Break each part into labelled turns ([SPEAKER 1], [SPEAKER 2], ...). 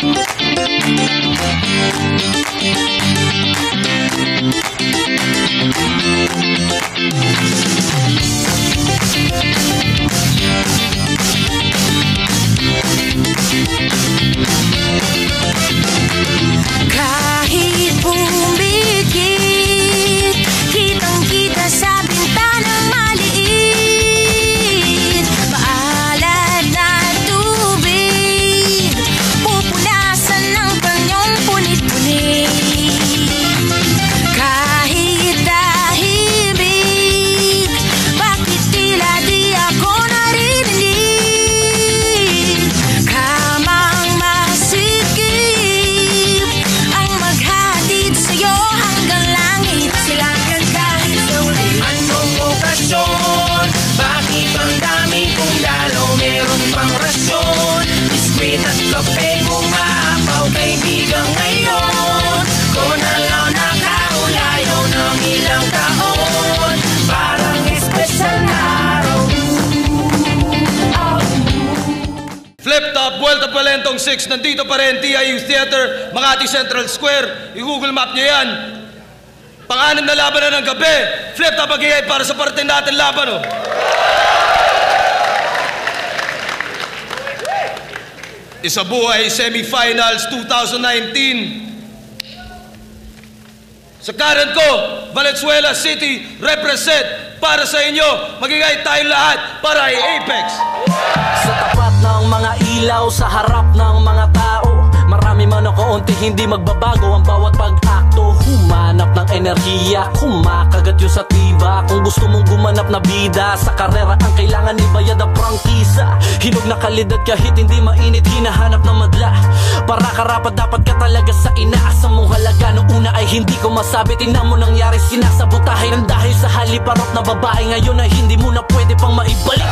[SPEAKER 1] Kahit
[SPEAKER 2] Palentong 6, nandito pa rin, TIU Theater, Makati Central Square. I-google map nyo yan. Pang-anim na laban na ng gabi. Flip Top mag para sa parte natin laban, oh. Isa buhay Semifinals 2019. Sa kanan ko, Valenzuela City represent para sa inyo. Magigay tayo lahat para ay Apex.
[SPEAKER 3] Sa tapat ng mga ilaw sa harap ng mga tao Marami man o kaunti hindi magbabago ang bawat pag-akto Humanap ng enerhiya, kumakagat yun sa tiba gusto mong gumanap na bida. Sa karera ang kailangan ibayad ang prangkisa. Hinog na kalidad kahit hindi mainit Hinahanap ng madla. Para karapat dapat ka talaga sa inaasam mong halaga. Noong una ay hindi ko masabi Tingnan mo nangyari. Sinasabotahe Nang dahil sa haliparot na babae. Ngayon ay hindi mo na pwede pang maibalik.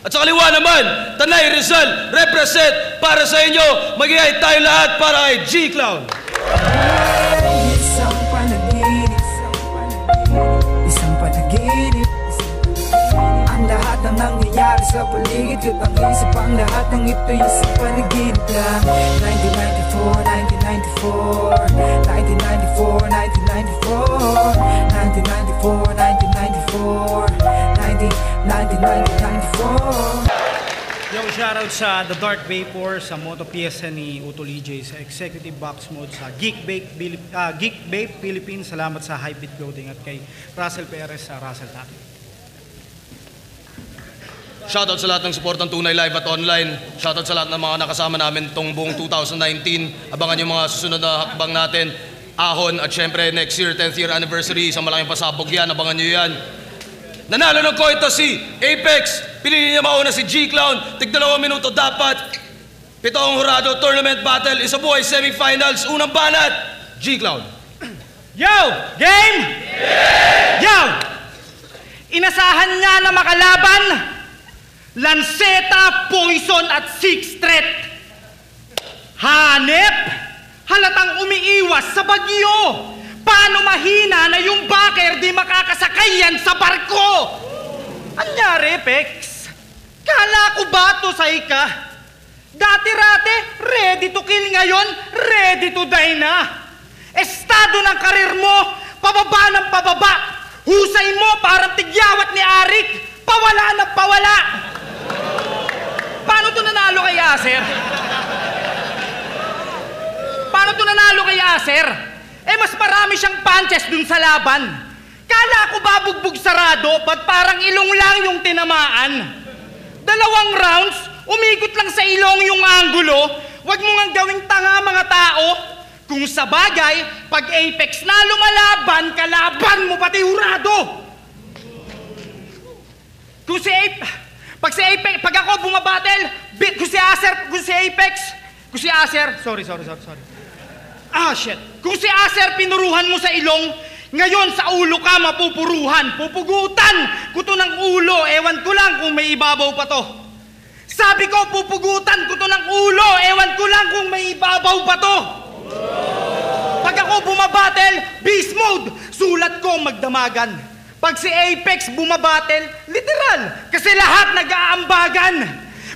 [SPEAKER 2] At sa kaliwa naman, Tanay Rizal represent para sa inyo. Magigay tayo lahat para kay G-Clown.
[SPEAKER 4] Nangyayari sa paligid At ang isip ang lahat ng ito'y isang panaginip lang 1994, 1994 1994, 1994 1994, 1994
[SPEAKER 5] Yung shoutout sa The Dark Vapor, sa Moto PSN ni Utol EJ, sa Executive Box Mode, sa Geek Vape, Bilip- ah, Geek Vape Philippines, salamat sa Hypebeat Clothing at kay Russell Perez sa Russell Tattoo.
[SPEAKER 2] Shoutout sa lahat ng support ng Tunay Live at online. Shoutout sa lahat ng mga nakasama namin tong buong 2019. Abangan yung mga susunod na hakbang natin. Ahon at syempre next year, 10th year anniversary. Isang malaking pasabog yan. Abangan nyo yan. Nanalo ng koito si Apex. Pinili niya mauna si G-Clown. Tig dalawang minuto dapat. Pitong hurado tournament battle. Isa buhay semifinals. Unang banat. G-Clown.
[SPEAKER 6] Yo! Game? Yo! Inasahan nga na makalaban, Lanceta, Poison at Six Threat. Hanep, halatang umiiwas sa bagyo. Paano mahina na yung baker di makakasakay yan sa barko? Anyari, Pex? Kala ko ba to sa ika? Dati-rate, ready to kill ngayon, ready to die na. Estado ng karir mo, pababa ng pababa. Husay mo parang tigyawat ni Arik, pawala ng pawala. Paano to nanalo kay Aser? Paano to nanalo kay Aser? Eh mas marami siyang punches dun sa laban. Kala ko ba bugbog sarado, ba't parang ilong lang yung tinamaan? Dalawang rounds, umikot lang sa ilong yung anggulo. Huwag mo nga gawing tanga mga tao. Kung sa bagay, pag Apex na lumalaban, kalaban mo pati hurado. Kung si Apex, pag si Apex, pag ako bumabattle, bi- kung si Acer, kung si Apex, kung si Acer, sorry, sorry, sorry, sorry. Ah, shit. Kung si Acer pinuruhan mo sa ilong, ngayon sa ulo ka mapupuruhan, pupugutan, kuto ng ulo, ewan ko lang kung may ibabaw pa to. Sabi ko, pupugutan ko to ng ulo, ewan ko lang kung may ibabaw pa to. Pag ako bumabattle, beast mode, sulat ko magdamagan. Pag si Apex bumabatel, literal, kasi lahat nag-aambagan.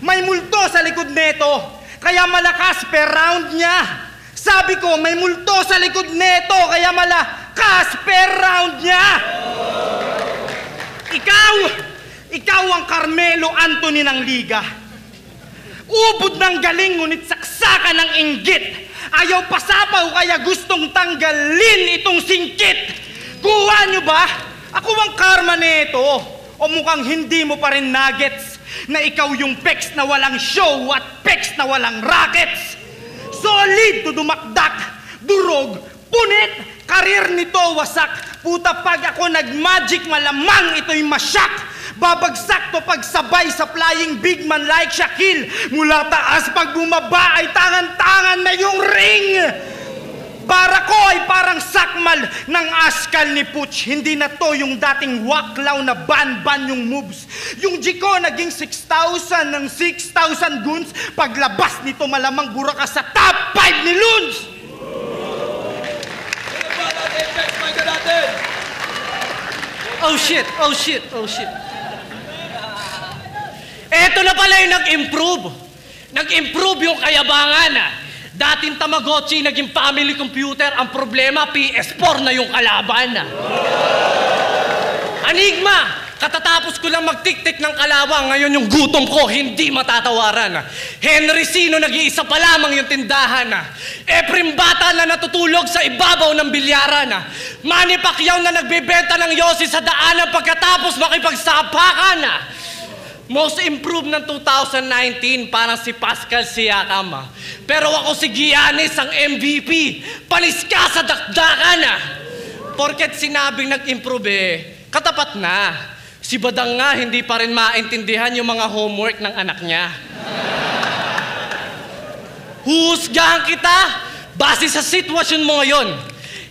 [SPEAKER 6] May multo sa likod neto, kaya malakas per round niya. Sabi ko, may multo sa likod neto, kaya malakas per round niya. Ikaw, ikaw ang Carmelo Anthony ng liga. Ubod ng galing ngunit saksakan ng inggit. Ayaw pasapaw kaya gustong tanggalin itong singkit. Kuha nyo ba? Ako ang karma nito. O mukhang hindi mo pa rin nuggets na ikaw yung pex na walang show at pex na walang rockets. Solid to dumakdak, durog, punit, karir nito wasak. Puta pag ako nag-magic malamang ito'y masyak. Babagsak to pagsabay sa flying big man like Shaquille. Mula taas pag bumaba ay tangan-tangan na yung ring. Para ko ay parang sakmal ng askal ni Putsch. Hindi na to yung dating waklaw na ban-ban yung moves. Yung G naging 6,000 ng 6,000 guns. Paglabas nito malamang bura ka sa top 5 ni Luns.
[SPEAKER 7] Oh shit, oh shit, oh shit. Eto na pala yung nag-improve. Nag-improve yung kayabangan. ah. Dating Tamagotchi, naging family computer. Ang problema, PS4 na yung kalaban. Anigma! Katatapos ko lang magtik-tik ng kalawang, ngayon yung gutom ko hindi matatawaran. Henry Sino, nag-iisa pa lamang yung tindahan. Efrem Bata na natutulog sa ibabaw ng bilyaran. Manny Pacquiao na nagbebenta ng yosi sa daanan pagkatapos makipagsapakan. Most improved ng 2019, parang si Pascal Siakam. Pero ako si Giannis, ang MVP. Panis ka sa dakdakan. ah. Porket sinabing nag-improve eh, katapat na. Si Badang nga hindi pa rin maintindihan yung mga homework ng anak niya. Husgahan kita base sa sitwasyon mo ngayon.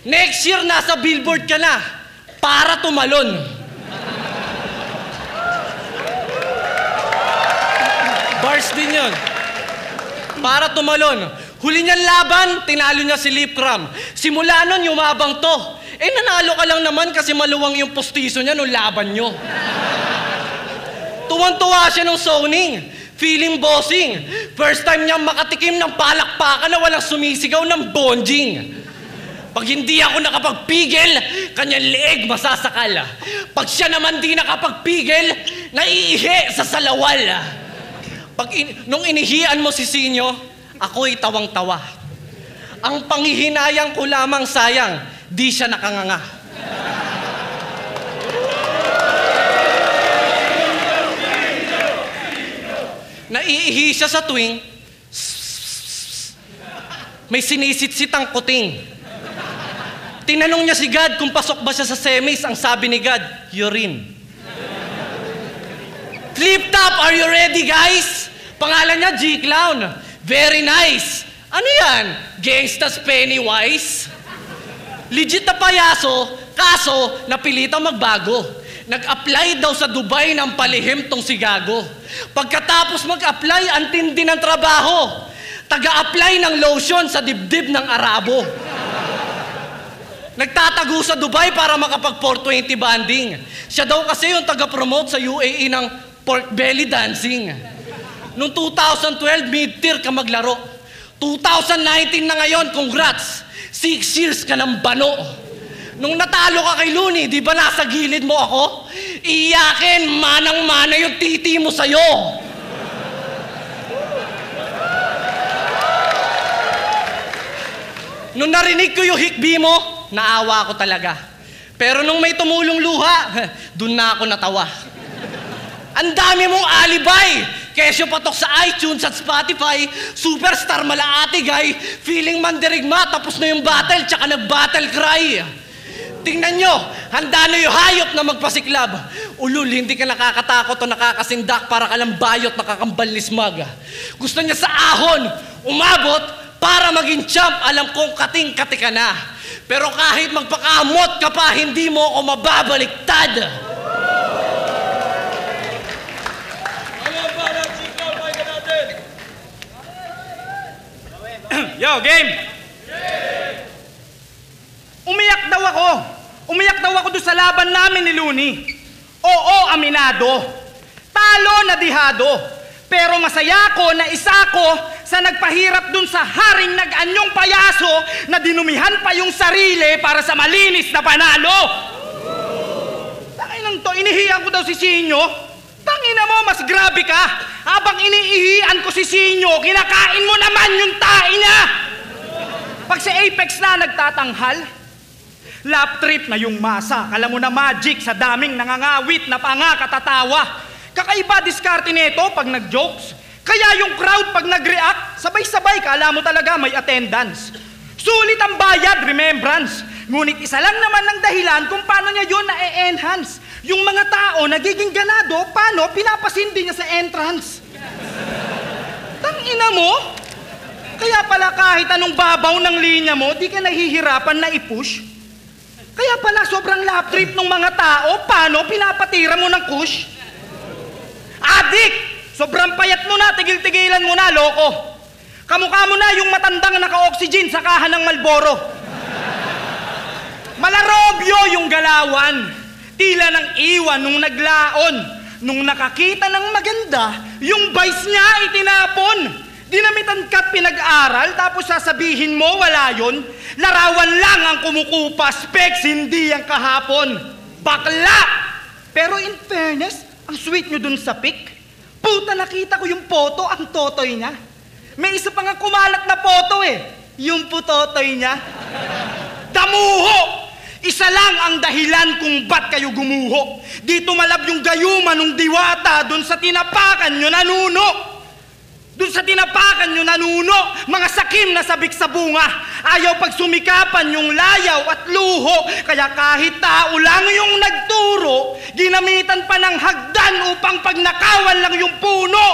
[SPEAKER 7] Next year, nasa billboard ka na para tumalon. Bars din yun. Para tumalon. Huli niyan laban, tinalo niya si Lipcram. Simula nun, yumabang to. Eh, nanalo ka lang naman kasi maluwang yung postiso niya nung laban nyo. Tuwan-tuwa siya nung zoning. Feeling bossing. First time niyang makatikim ng palakpakan na walang sumisigaw ng bonjing. Pag hindi ako nakapagpigil, kanyang leeg masasakal. Pag siya naman di nakapagpigil, naiihi sa salawal. Pag in- nung inihian mo si Sinyo, ako'y tawang-tawa. Ang panghihinayang ko lamang sayang, di siya nakanganga. Naiihi siya sa tuwing may sinisit-sit ang kuting. Tinanong niya si God kung pasok ba siya sa semis. Ang sabi ni God, urine. Flip top, are you ready guys? Pangalan niya G-Clown. Very nice. Ano yan? Gangstas Pennywise? Legit na payaso, kaso napilitang magbago. Nag-apply daw sa Dubai ng palihim tong si Gago. Pagkatapos mag-apply, ang tindi ng trabaho. Taga-apply ng lotion sa dibdib ng Arabo. Nagtatago sa Dubai para makapag 420 banding. Siya daw kasi yung taga-promote sa UAE ng pork belly dancing. Noong 2012, mid-tier ka maglaro. 2019 na ngayon, congrats! Six years ka ng bano. Nung natalo ka kay Looney, di ba nasa gilid mo ako? Iyakin, manang-mana yung titi mo sa'yo. Nung narinig ko yung hikbi mo, naawa ko talaga. Pero nung may tumulong luha, dun na ako natawa. Ang dami mong alibay! Kesyo patok sa iTunes at Spotify, superstar malaati guy, feeling mandirigma, tapos na yung battle, tsaka nag-battle cry. Tingnan nyo, handa na yung hayop na magpasiklab. Ulul, hindi ka nakakatakot o nakakasindak para ka lang bayot nakakambal ni Smag. Gusto niya sa ahon, umabot para maging champ. Alam kong kating-kati ka na. Pero kahit magpakamot ka pa, hindi mo ako mababaliktad.
[SPEAKER 6] Yo, game! Umiyak daw ako. Umiyak daw ako doon sa laban namin ni Looney. Oo, aminado. Talo na dihado. Pero masaya ko na isa ko sa nagpahirap dun sa haring nag-anyong payaso na dinumihan pa yung sarili para sa malinis na panalo. Tangin to, inihiyan ko daw si Sinyo. Tangina mo, mas grabe ka. Habang iniihian ko si Sinyo, kinakain mo naman yung tae niya. Na nagtatanghal, lap trip na yung masa. Kala mo na magic sa daming nangangawit na panga katatawa. Kakaiba diskarte nito pag nag-jokes. Kaya yung crowd pag nag-react, sabay-sabay kala mo talaga may attendance. Sulit ang bayad, remembrance. Ngunit isa lang naman ang dahilan kung paano niya yun na-enhance. Yung mga tao nagiging ganado, paano pinapasindi niya sa entrance. Tangina mo? Kaya pala kahit anong babaw ng linya mo, di ka nahihirapan na i-push. Kaya pala sobrang lap trip ng mga tao, paano pinapatira mo ng kush? Adik! Sobrang payat mo na, tigil-tigilan mo na, loko. Kamukha mo na yung matandang naka-oxygen sa kahan ng Malboro. Malarobyo yung galawan. Tila ng iwan nung naglaon. Nung nakakita ng maganda, yung vice niya itinapon. Dinamitan ka't pinag-aral, tapos sasabihin mo wala yon. Larawan lang ang kumukupa, specs hindi ang kahapon. Bakla! Pero in fairness, ang sweet nyo dun sa pic. Puta, nakita ko yung photo, ang totoy niya. May isa pa nga kumalat na photo eh. Yung putotoy niya. Damuho! Isa lang ang dahilan kung ba't kayo gumuho. Di tumalab yung gayuma nung diwata dun sa tinapakan nyo nanuno. Dun sa tinapakan nyo nanuno, mga sakim na sabik sa bunga. Ayaw pag sumikapan yung layaw at luho. Kaya kahit tao lang yung nagturo, ginamitan pa ng hagdan upang pagnakawan lang yung puno.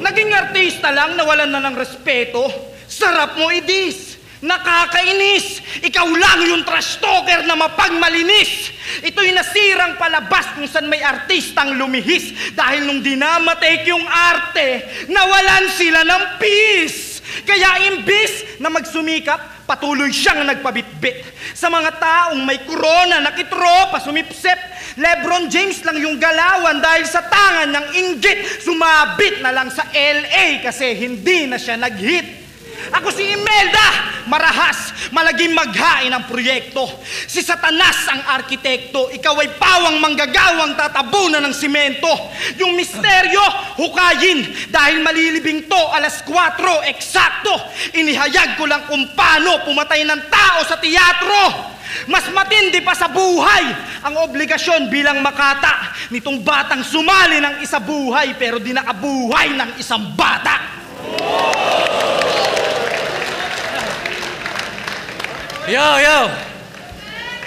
[SPEAKER 6] Naging artista lang, nawalan na ng respeto. Sarap mo idis. Nakakainis! Ikaw lang yung trash talker na mapagmalinis! Ito'y nasirang palabas kung saan may artistang lumihis dahil nung dinamatake yung arte, nawalan sila ng peace! Kaya imbis na magsumikap, patuloy siyang nagpabitbit. Sa mga taong may corona, nakitropa, sumipsep, Lebron James lang yung galawan dahil sa tangan ng inggit, sumabit na lang sa LA kasi hindi na siya nag-hit. Ako si Imelda, marahas, malaging maghain ang proyekto. Si Satanas ang arkitekto, ikaw ay pawang manggagawang tatabunan ng simento. Yung misteryo, hukayin, dahil malilibing to alas 4, eksakto. Inihayag ko lang kung paano pumatay ng tao sa teatro. Mas matindi pa sa buhay ang obligasyon bilang makata nitong batang sumali ng isa buhay pero di nakabuhay ng isang bata.
[SPEAKER 7] Yo, yo!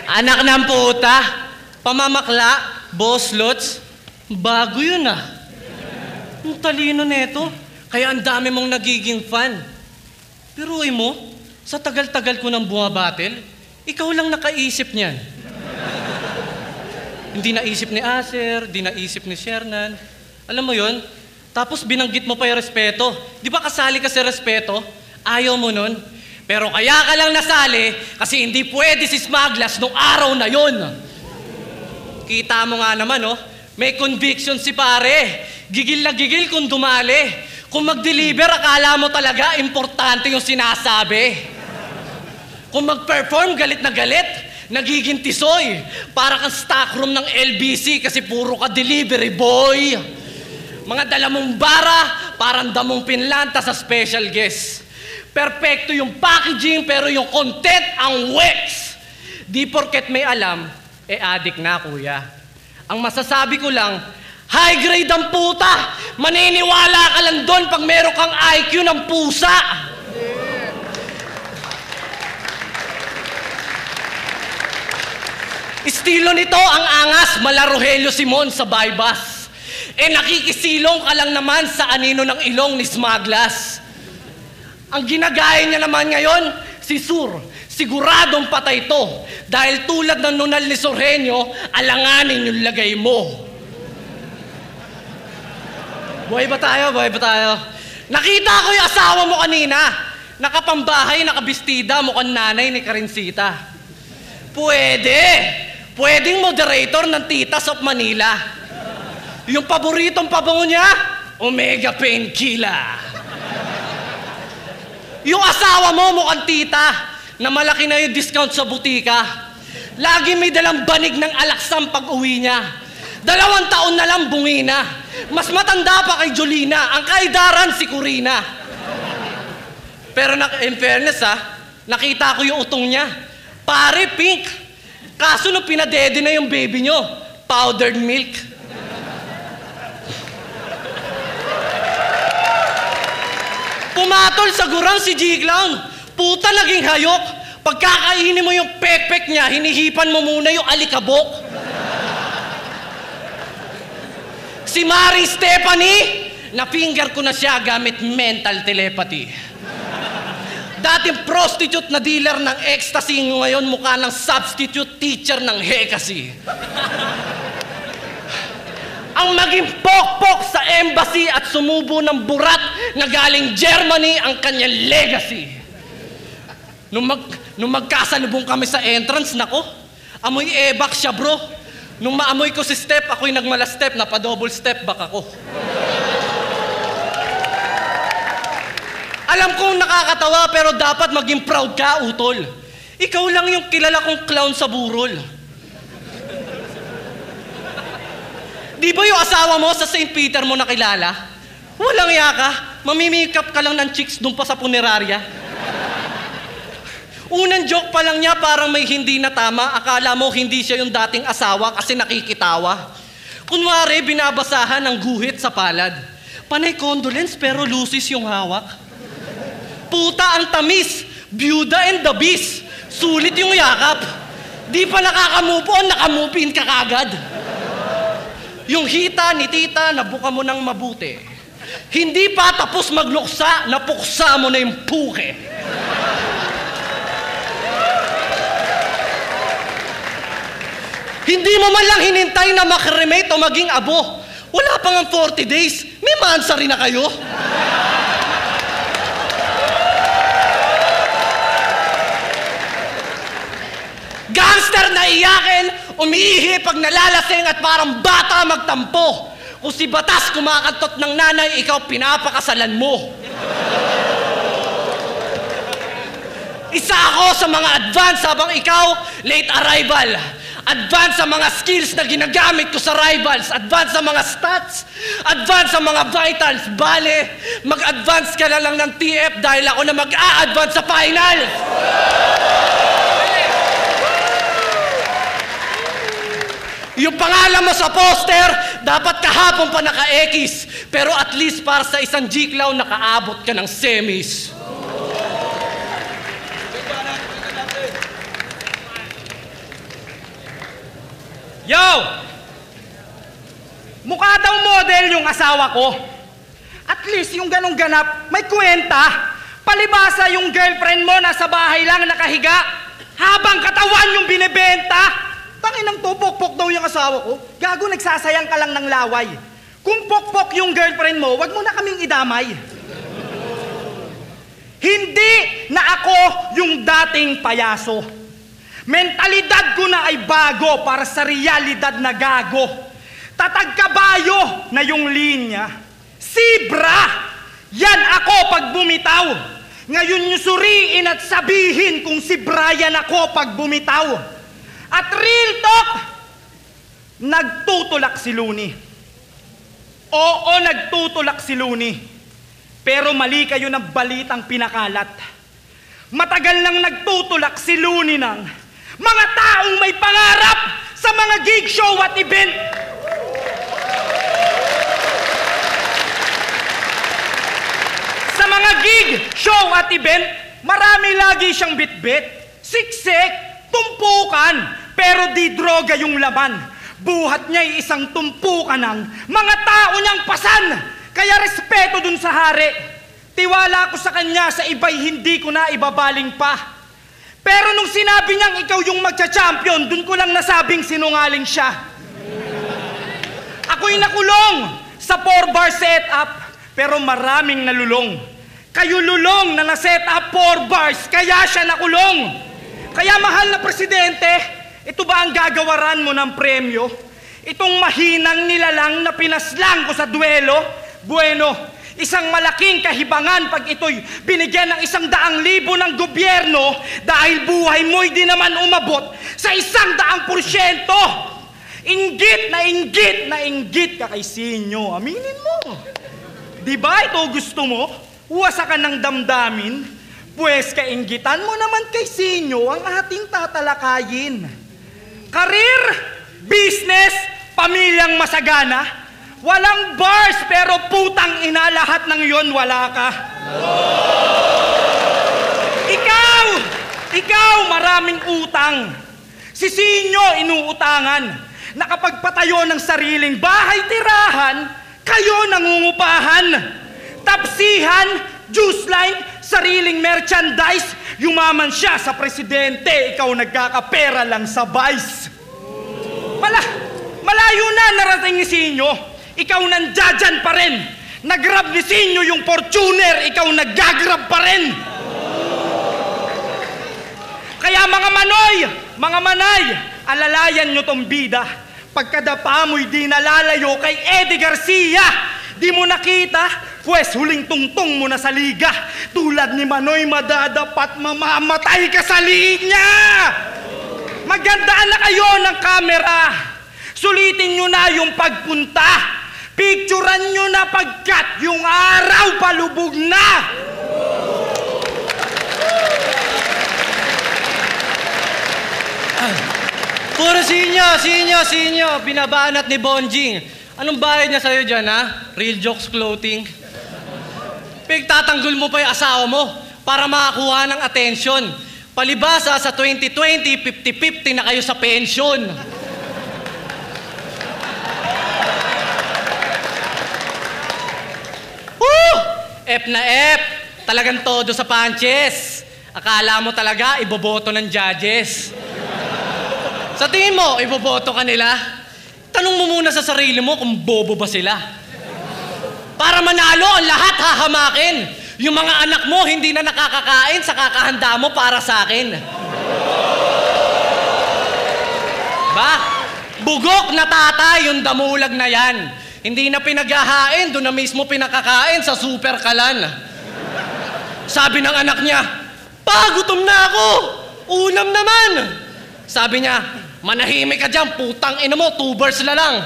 [SPEAKER 7] Anak ng puta, pamamakla, boss lots, bago yun ah. Ang talino neto, kaya ang dami mong nagiging fan. Pero mo, sa tagal-tagal ko nang bumabatil, ikaw lang nakaisip niyan. Hindi naisip ni Acer, di naisip ni Shernan. Alam mo yon? Tapos binanggit mo pa yung respeto. Di ba kasali ka sa respeto? Ayaw mo nun? Pero kaya ka lang nasali kasi hindi pwede si Smaglas nung araw na yon. Kita mo nga naman, oh. May conviction si pare. Gigil na gigil kung dumali. Kung mag-deliver, akala mo talaga importante yung sinasabi. Kung mag-perform, galit na galit. Nagiging tisoy. Para kang stockroom ng LBC kasi puro ka delivery boy. Mga dala bara, parang damong pinlanta sa special guest. Perfecto yung packaging pero yung content ang wax. Di porket may alam, eh adik na kuya. Ang masasabi ko lang, high grade ang puta! Maniniwala ka lang doon pag meron kang IQ ng pusa! Estilo nito ang angas mala Rogelio Simon sa Baybas. Eh nakikisilong ka lang naman sa anino ng ilong ni Smaglas. Ang ginagaya niya naman ngayon, si Sur. Siguradong patay to. Dahil tulad ng nunal ni Sorhenyo, alanganin yung lagay mo. Buhay ba tayo? Buhay ba tayo? Nakita ko yung asawa mo kanina. Nakapambahay, nakabistida, mukhang nanay ni Karinsita. Pwede! Pwedeng moderator ng Titas of Manila. Yung paboritong pabango niya, Omega Painkiller. Yung asawa mo mukhang tita na malaki na yung discount sa butika. Lagi may dalang banig ng alaksam pag uwi niya. Dalawang taon na lang bungi na. Mas matanda pa kay Jolina. Ang kaidaran si Corina. Pero na, in fairness ha, nakita ko yung utong niya. Pare, pink. Kaso nung pinadede na yung baby nyo, powdered milk. Pumatol sa gurang si Jiglang. Puta naging hayok. Pagkakainin mo yung pepek niya, hinihipan mo muna yung alikabok. Si Mari Stephanie, na-finger ko na siya gamit mental telepathy. Dating prostitute na dealer ng ecstasy, ngayon mukha ng substitute teacher ng Hekasi. Ang maging pokpok sa embassy at sumubo ng burat na galing Germany ang kanyang legacy. Nung, mag, nung magkasalubong kami sa entrance, nako, amoy ebak siya bro. Nung maamoy ko si step, ako'y nagmala step, napa-double step back ako. Alam kong nakakatawa pero dapat maging proud ka, utol. Ikaw lang yung kilala kong clown sa burol. Di ba yung asawa mo sa St. Peter mo nakilala? Walang yaka. Mamimikap ka lang ng chicks doon pa sa punerarya. Unang joke pa lang niya parang may hindi na tama. Akala mo hindi siya yung dating asawa kasi nakikitawa. Kunwari, binabasahan ng guhit sa palad. Panay condolence pero lucis yung hawak. Puta ang tamis, byuda and the beast. Sulit yung yakap. Di pa nakakamupo nakamupin ka kagad. Yung hita ni tita, nabuka mo ng mabuti. Hindi pa tapos magluksa, napuksa mo na yung puke. Hindi mo man lang hinintay na makremate o maging abo. Wala pa nga 40 days, may mansa rin na kayo. Gangster na iyakin, umiihi pag nalalasing at parang bata magtampo. Kung si Batas kumakantot ng nanay, ikaw pinapakasalan mo. Isa ako sa mga advance habang ikaw late arrival. Advance sa mga skills na ginagamit ko sa rivals. Advance sa mga stats. Advance sa mga vitals. Bale, mag-advance ka na lang ng TF dahil ako na mag-a-advance sa finals. Yung pangalan mo sa poster, dapat kahapon pa naka-X. Pero at least para sa isang Jiklaw, nakaabot ka ng semis.
[SPEAKER 6] Yo! Mukha daw model yung asawa ko. At least yung ganong ganap, may kwenta. Palibasa yung girlfriend mo nasa bahay lang nakahiga. Habang katawan yung binebenta. Tanginang to, pokpok daw yung asawa ko. Gago, nagsasayang ka lang ng laway. Kung pokpok yung girlfriend mo, wag mo na kaming idamay. Hindi na ako yung dating payaso. Mentalidad ko na ay bago para sa realidad na gago. Tatag kabayo na yung linya. Sibra! Yan ako pag bumitaw. Ngayon nyo suriin at sabihin kung si Brian ako pag bumitaw. At real talk, nagtutulak si Looney. Oo, nagtutulak si Looney. Pero mali kayo ng balitang pinakalat. Matagal nang nagtutulak si Looney ng mga taong may pangarap sa mga gig show at event. Sa mga gig, show at event, marami lagi siyang bitbit, siksik, tumpukan, pero di droga yung laman. Buhat niya ay isang tumpukan ng mga tao niyang pasan. Kaya respeto dun sa hari. Tiwala ko sa kanya sa iba'y hindi ko na ibabaling pa. Pero nung sinabi niyang ikaw yung magcha-champion, dun ko lang nasabing sinungaling siya. Ako'y nakulong sa 4-bar setup, pero maraming nalulong. Kayo lulong na na-set up 4 bars, kaya siya nakulong. Kaya mahal na presidente, Ito ba ang gagawaran mo ng premyo? Itong mahinang nilalang na pinaslang ko sa duelo? Bueno, isang malaking kahibangan pag ito'y binigyan ng isang daang libo ng gobyerno dahil buhay mo'y di naman umabot sa isang daang porsyento. Inggit na inggit na inggit ka kay Sinyo. Aminin mo. Di ba ito gusto mo? Wasakan ng damdamin? Pwes kainggitan mo naman kay Sinyo ang ating tatalakayin. Karir, business, pamilyang masagana, walang bars pero putang ina lahat ng yon wala ka. Ikaw, ikaw maraming utang. Si Sinyo inuutangan. Nakapagpatayo ng sariling bahay tirahan, kayo nangungupahan. Tapsihan, juice line, sariling merchandise. Yumaman siya sa presidente, ikaw nagkakapera lang sa vice. Mala, malayo na narating ni Sinyo. Ikaw nandyan pa rin. Nagrab ni Sinyo yung Fortuner, ikaw naggagrab pa rin. Kaya mga manoy, mga manay, alalayan nyo tong bida. Pagkadapa mo'y di nalalayo kay Eddie Garcia. Di mo nakita, pwes huling tungtong mo na sa liga. Tulad ni Manoy madadapat mamamatay ka sa linya. Magandaan na kayo ng kamera. Sulitin nyo na yung pagpunta. Picturean nyo na pagkat yung araw palubog na.
[SPEAKER 7] Puro sinyo, sinyo, sinyo. Binabanat ni Bonjing. Anong bayad niya sa'yo dyan, ha? Real Jokes Clothing. Pigtatanggol mo pa yung asawa mo para makakuha ng attention. Palibasa sa 2020, 50-50 na kayo sa pension. Woo! F na F. Talagang todo sa punches. Akala mo talaga, iboboto ng judges. Sa tingin mo, iboboto ka nila? Tanong mo muna sa sarili mo kung bobo ba sila. Para manalo, ang lahat hahamakin. Yung mga anak mo hindi na nakakakain sa kakahanda mo para sa akin. Ba? Bugok na tatay yung damulag na yan. Hindi na pinaghahain, doon na mismo pinakakain sa super kalan. Sabi ng anak niya, Pagutom na ako! Unam naman! Sabi niya, manahimik ka dyan, putang ina mo, two bars na lang.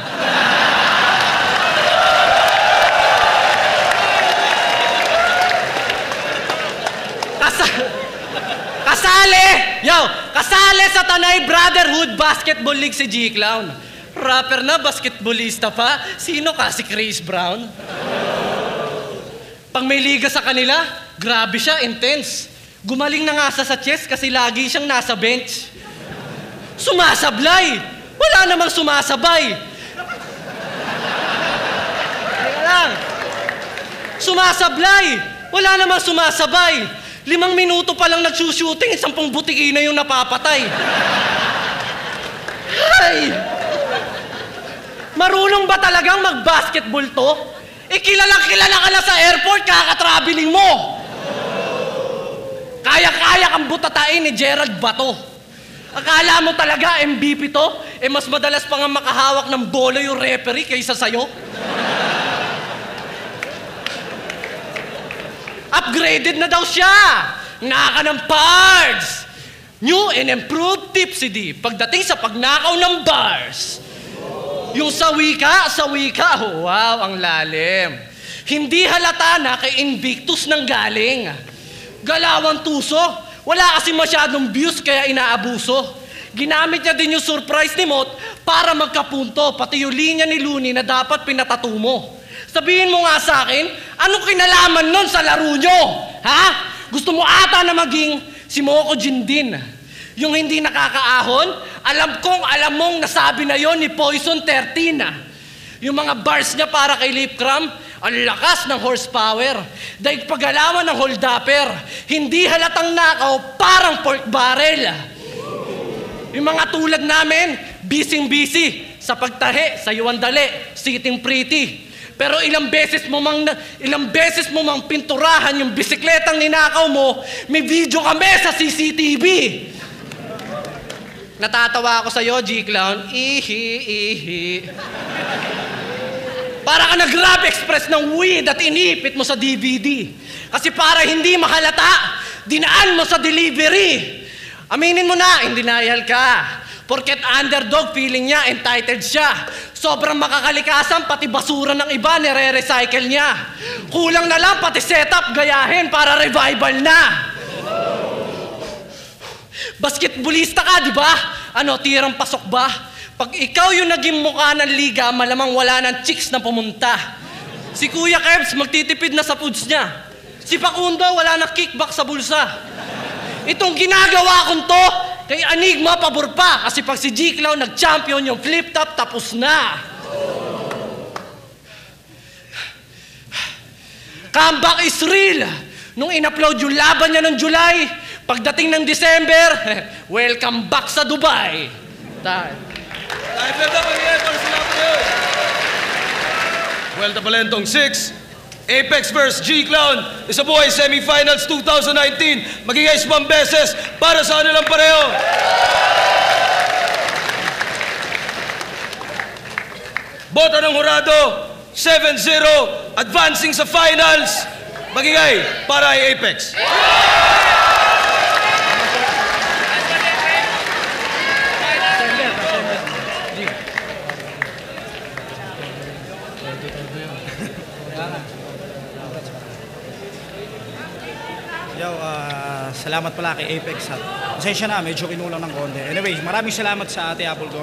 [SPEAKER 7] Kasali! Yo, kasali sa Tanay Brotherhood Basketball League si G-Clown. Rapper na, basketballista pa. Sino ka? Si Chris Brown? Pag may liga sa kanila, grabe siya, intense. Gumaling na nga sa sa chess kasi lagi siyang nasa bench. Sumasablay! Wala namang sumasabay. Lang. Sumasablay! Wala namang sumasabay. Limang minuto pa lang nagsushooting, sampung butiki na yung napapatay. Ay! Marunong ba talagang mag-basketball to? Eh, kilalang kilala ka na sa airport, kakatraveling mo. Kaya-kaya kang butatain ni Gerald Bato. Akala mo talaga MVP to? Eh mas madalas pa nga makahawak ng bola yung referee kaysa sa'yo. Upgraded na daw siya! Naka ng parts! New and improved Tipsy D pagdating sa pagnakaw ng bars. Yung sa wika, sa wika, wow, ang lalim. Hindi halata na kay Invictus nang galing. Galawang tuso. Wala kasi masyadong views kaya inaabuso. Ginamit niya din yung surprise ni Mot para magkapunto, pati yung linya ni Looney na dapat pinatato mo. Sabihin mo nga sa akin, anong kinalaman nun sa laro nyo? Ha? Gusto mo ata na maging si Moko Jindin. Yung hindi nakakaahon, alam kong alam mong nasabi na yon ni Poison 13. Yung mga bars niya para kay Lip Cram, ang lakas ng horsepower. Daig pagalaman ng holdapper. Hindi halatang nakaw, parang pork barrel. Yung mga tulad namin, bising-busy sa pagtahe, sa yuwandali, sitting pretty. Pero ilang beses mo mang ilang beses mo mang pinturahan yung bisikletang ninakaw mo, may video kami sa CCTV. Natatawa ako sa'yo, G-Clown. Ihi, ihi. Para ka nag-grab express ng weed at inipit mo sa DVD. Kasi para hindi mahalata, dinaan mo sa delivery. Aminin mo na, in denial ka. Porket underdog, feeling niya, entitled siya. Sobrang makakalikasan, pati basura ng iba, nire-recycle niya. Kulang na lang, pati setup, gayahin para revival na. Basketballista ka, di ba? Ano, tirang pasok ba? Pag ikaw yung naging mukha ng liga, malamang wala ng chicks na pumunta. Si Kuya Kebs, magtitipid na sa foods niya. Si Pakundo, wala na kickback sa bulsa. Itong ginagawa kong to, kay Anigma pabor pa. Kasi pag si G-Clown nag-champion yung flip-top, tapos na. Comeback is real. Nung in-upload yung laban niya ng July, pagdating ng December, welcome back sa Dubai. Ta-
[SPEAKER 2] Well, Tapalentong 6, Apex vs. G-Clown, isa buhay semifinals 2019, magiging isang beses para sa kanilang pareho. Bota ng Hurado, 7-0, advancing sa finals, magigay para ay Apex.
[SPEAKER 5] Yo, ah, salamat pala kay Apex at pasensya na, medyo kinulang ng konti. Anyway, maraming salamat sa ate Apple ko.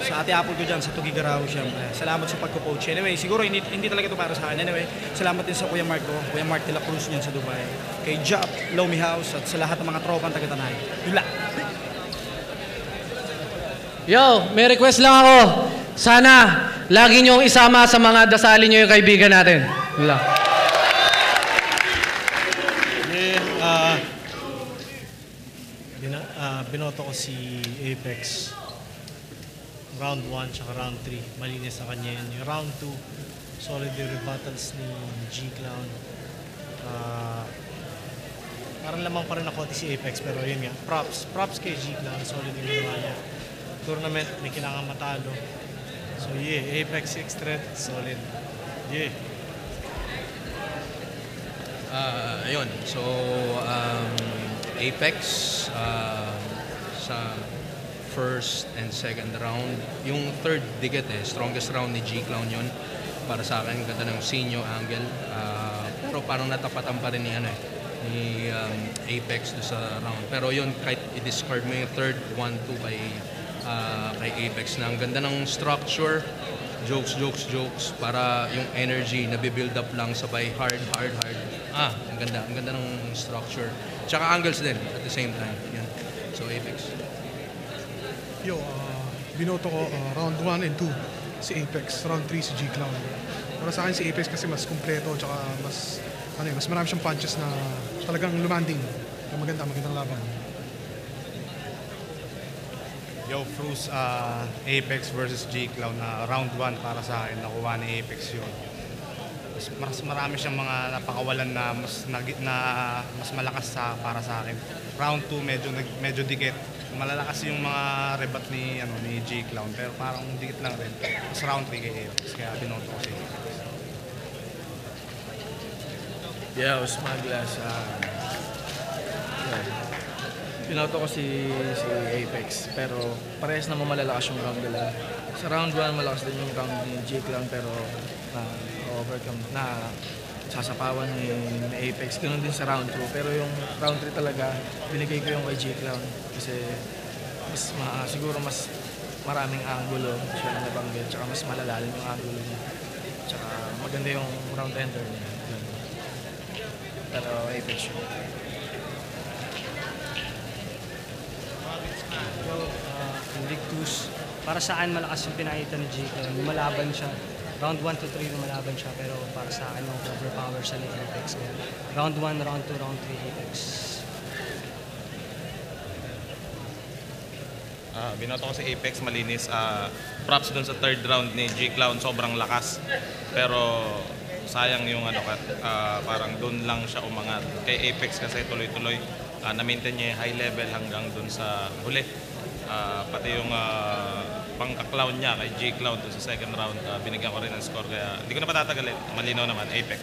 [SPEAKER 5] Sa ate Apple ko dyan, sa Tugigaraw, syempre. Salamat sa pagko-coach. Anyway, siguro hindi, hindi talaga ito para sa akin. Anyway, salamat din sa Kuya Mark ko, Kuya Mark de la Cruz niyan sa Dubai. Kay Jop, Lomi House, at sa lahat ng mga tropang taga-tanay. Yun lang.
[SPEAKER 7] Yo, may request lang ako. Sana, lagi niyong isama sa mga dasali niyo yung kaibigan natin. Wala.
[SPEAKER 8] Ah, bina, ah, binoto ko si Apex. Round 1 tsaka round 3. Malinis sa kanya yun. Yung round 2, solid yung rebuttals ni G-Clown. Ah, parang lamang pa rin ako si Apex pero yun nga. Props. Props kay G-Clown. Solid yung ginawa niya. Tournament, may kailangan matalo. So yeah, Apex 6 threat, solid. Yeah.
[SPEAKER 9] Ah, ayun. So, um, Apex ah, sa first and second round. Yung third dikit eh, strongest round ni G-Clown yun. Para sa akin, ganda ng Sinyo angle. Ah, pero parang natapatan pa rin ni, ano eh, ni um, Apex do sa round. Pero yun, kahit i-discard mo yung third, 1-2 kay, ah, kay Apex na ang ganda ng structure, jokes, jokes, jokes, para yung energy na build up lang sabay hard, hard, hard. Ah, ang ganda, ang ganda ng structure. Tsaka angles din at the same time.
[SPEAKER 10] Yo, ah, binoto ko ah, round 1 and 2 si Apex, round 3 si G-Clown. Para sa akin si Apex kasi mas kumpleto tsaka mas ano yun, mas marami siyang punches na talagang lumanding. Yung maganda, magandang laban.
[SPEAKER 11] Yo, Fruz, ah, Apex versus G-Clown na round 1 para sa akin. Nakuha ni Apex yun. Mas, marami siyang mga napakawalan na mas, na, na, mas malakas sa, para sa akin. Round 2 medyo, medyo dikit. Malalakas yung mga rebat ni, ano, ni G-Clown pero parang dikit lang rin. Mas round 3 kay Apex kaya binoto ko si Apex.
[SPEAKER 12] Yeah, Usman Glass. ah, yeah. Pinoto ko si, si Apex, pero parehas naman malalakas yung round nila. Sa round 1, malakas din yung round ni J-Clown, pero na overcome, na sasapawan ni, ni Apex. Ganun din sa round 2. Pero yung round 3 talaga, binigay ko yung kay J-Clown. Kasi mas, ma, siguro mas maraming angulo siya na nabanggit, tsaka mas malalalim yung angulo niya. Tsaka maganda yung round ender niya. Ganun. Pero Apex yun.
[SPEAKER 13] Uh, Invictus. Para sa akin, malakas yung pinakita ni. Uh, lumalaban siya. Round 1 to 3 lumalaban siya. Pero para sa akin, yung overpower siya ni Apex. Round 1, round 2, round 3, Apex.
[SPEAKER 14] Ah, binoto ko si Apex malinis. Ah, props dun sa third round ni G-Clown, sobrang lakas. Pero sayang yung ano kat, ah, parang dun lang siya umangat. Kay Apex kasi tuloy-tuloy ah, na-maintain niya high level hanggang dun sa huli. Ah, pati yung ah, pangka-clown niya kay J-Clown sa second round, ah, binigyan ko rin ng score. Kaya hindi ko na patatagalin. Malinaw naman, Apex.